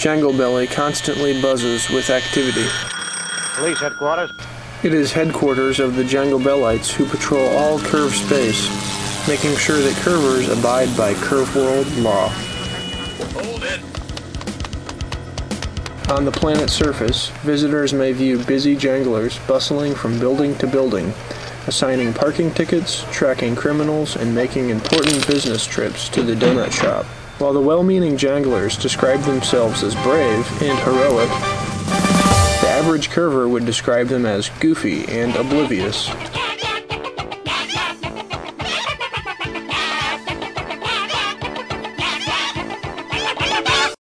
Jangle Belly constantly buzzes with activity. Police headquarters. It is headquarters of the Jangle Bellites who patrol all curve space, making sure that curvers abide by Curve World law. Hold it. On the planet's surface, visitors may view busy janglers bustling from building to building, assigning parking tickets, tracking criminals, and making important business trips to the donut shop. While the well meaning janglers describe themselves as brave and heroic, the average curver would describe them as goofy and oblivious.